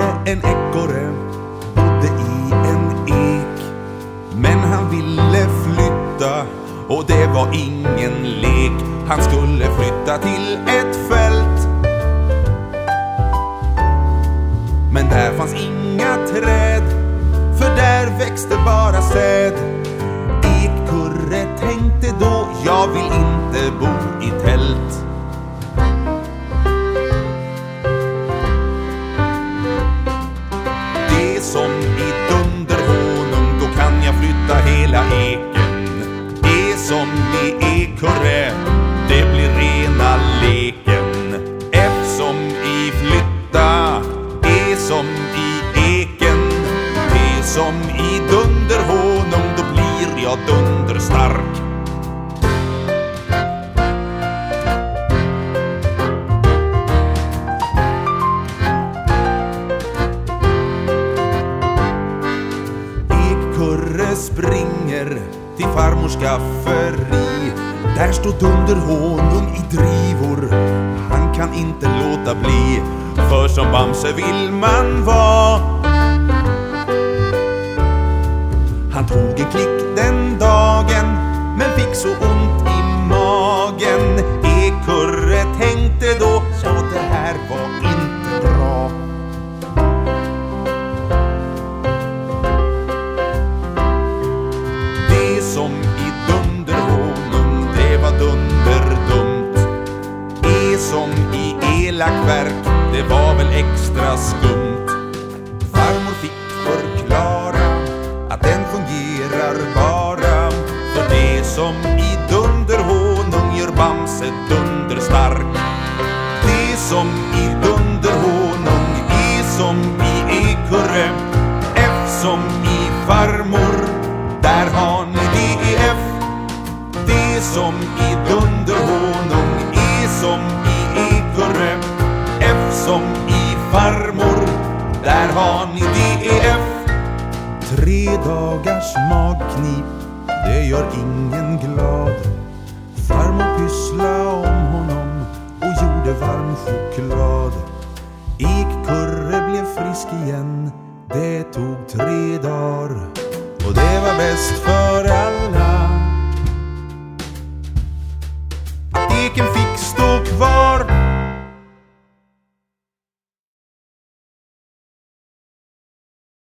En ekorre bodde i en ek. Men han ville flytta och det var ingen lek. Han skulle flytta till ett fält. Men där fanns inga träd, för där växte bara säd. Ekkurre tänkte då, jag vill inte bo som i ekurre, det blir rena leken. F som i flytta, E som i eken. T som i Dunderhonung, då blir jag dunderstark. Ekkurre springer till farmors skafferi. Där står Dunderhonung i drivor. Han kan inte låta bli, för som Bamse vill man vara. Han tog en klick den dagen, men fick så elakverk, det var väl extra skumt. Farmor fick förklara att den fungerar bara för det som i Dunderhonung gör Bamse dunderstark. Det som i där har ni DEF. Tre dagars magknip, det gör ingen glad. Farmor pyssla om honom och gjorde varm choklad. Ekkurre blev frisk igen, det tog tre dagar och det var bäst för alla